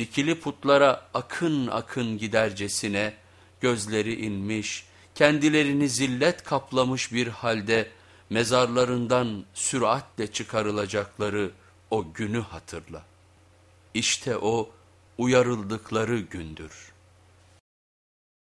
dikili putlara akın akın gidercesine gözleri inmiş, kendilerini zillet kaplamış bir halde mezarlarından süratle çıkarılacakları o günü hatırla. İşte o uyarıldıkları gündür.''